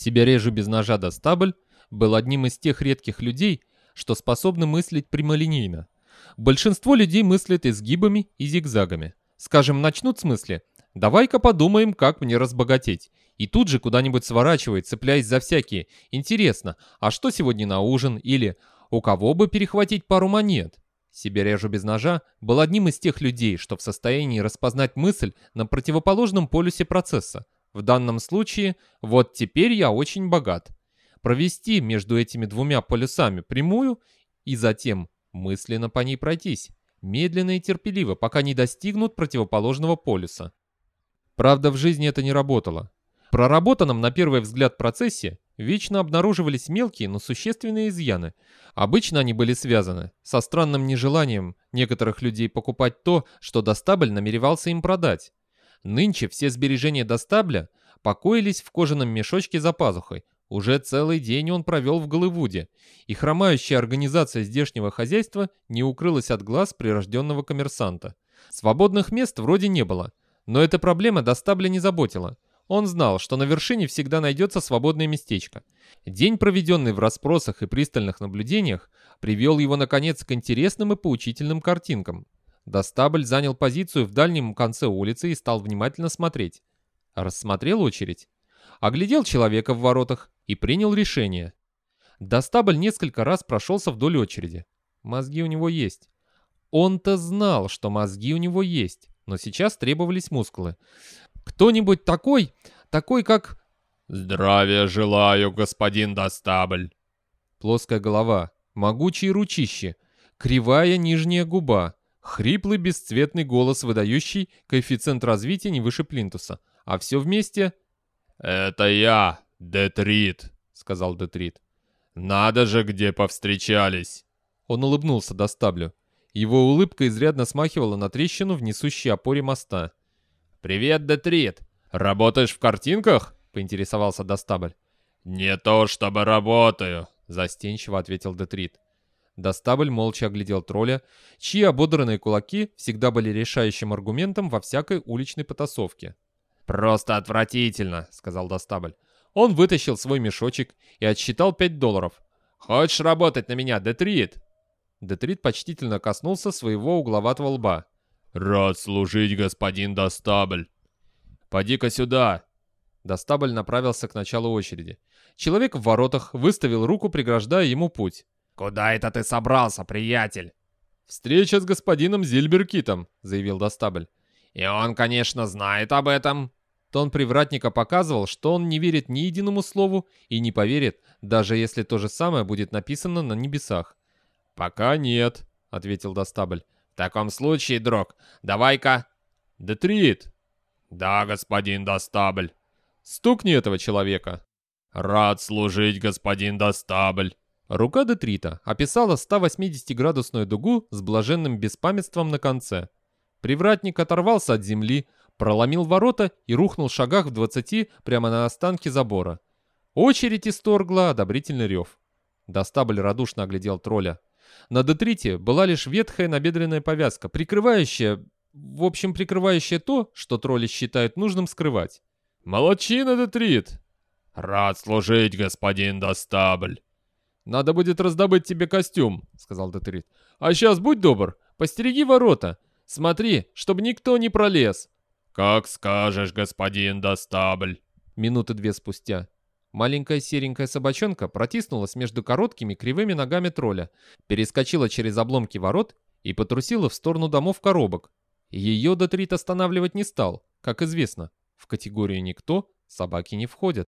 Себя режу без ножа до стабль был одним из тех редких людей, что способны мыслить прямолинейно. Большинство людей мыслят изгибами и зигзагами. Скажем, начнут с мысли «давай-ка подумаем, как мне разбогатеть». И тут же куда-нибудь сворачивает, цепляясь за всякие «интересно, а что сегодня на ужин?» или «у кого бы перехватить пару монет?» Себя режу без ножа был одним из тех людей, что в состоянии распознать мысль на противоположном полюсе процесса. В данном случае «вот теперь я очень богат». Провести между этими двумя полюсами прямую и затем мысленно по ней пройтись, медленно и терпеливо, пока не достигнут противоположного полюса. Правда, в жизни это не работало. В проработанном на первый взгляд процессе вечно обнаруживались мелкие, но существенные изъяны. Обычно они были связаны со странным нежеланием некоторых людей покупать то, что Достабль намеревался им продать. Нынче все сбережения Достабля покоились в кожаном мешочке за пазухой. Уже целый день он провел в Голливуде, и хромающая организация здешнего хозяйства не укрылась от глаз прирожденного коммерсанта. Свободных мест вроде не было, но эта проблема Достабля не заботила. Он знал, что на вершине всегда найдется свободное местечко. День, проведенный в расспросах и пристальных наблюдениях, привел его, наконец, к интересным и поучительным картинкам. Достабль занял позицию в дальнем конце улицы и стал внимательно смотреть. Рассмотрел очередь. Оглядел человека в воротах и принял решение. Достабль несколько раз прошелся вдоль очереди. Мозги у него есть. Он-то знал, что мозги у него есть, но сейчас требовались мускулы. Кто-нибудь такой, такой как... «Здравия желаю, господин Достабль!» Плоская голова, могучие ручищи, кривая нижняя губа, хриплый бесцветный голос, выдающий коэффициент развития не выше плинтуса. А все вместе... «Это я, Детрит», — сказал Детрит. «Надо же, где повстречались!» Он улыбнулся Достаблю. Его улыбка изрядно смахивала на трещину в несущей опоре моста. «Привет, Детрит! Работаешь в картинках?» — поинтересовался Достабль. «Не то чтобы работаю», — застенчиво ответил Детрит. Достабль молча оглядел тролля, чьи ободранные кулаки всегда были решающим аргументом во всякой уличной потасовке. «Просто отвратительно», — сказал Достабль. Он вытащил свой мешочек и отсчитал 5 долларов. «Хочешь работать на меня, Детрит?» Детрит почтительно коснулся своего угловатого лба. «Рад служить, господин Достабль!» «Поди-ка сюда!» Достабль направился к началу очереди. Человек в воротах выставил руку, преграждая ему путь. «Куда это ты собрался, приятель?» «Встреча с господином Зильберкитом», — заявил Достабль. «И он, конечно, знает об этом». Тон привратника показывал, что он не верит ни единому слову и не поверит, даже если то же самое будет написано на небесах. «Пока нет», — ответил Достабль. В таком случае, друг, давай-ка... Детрит. Да, господин Достабль. Стукни этого человека. Рад служить, господин Достабль. Рука Детрита описала 180-градусную дугу с блаженным беспамятством на конце. Привратник оторвался от земли, проломил ворота и рухнул в шагах в 20 прямо на останки забора. Очередь исторгла одобрительный рев. Достабль радушно оглядел тролля. На детрите была лишь ветхая набедренная повязка, прикрывающая... В общем, прикрывающая то, что тролли считают нужным скрывать. «Молодчина, детрит!» «Рад служить, господин Достабль!» «Надо будет раздобыть тебе костюм», — сказал Детрит. «А сейчас будь добр, постереги ворота. Смотри, чтобы никто не пролез». «Как скажешь, господин Достабль». Минуты две спустя. Маленькая серенькая собачонка протиснулась между короткими кривыми ногами тролля, перескочила через обломки ворот и потрусила в сторону домов коробок. Ее Дотрит останавливать не стал, как известно. В категорию «никто» собаки не входят.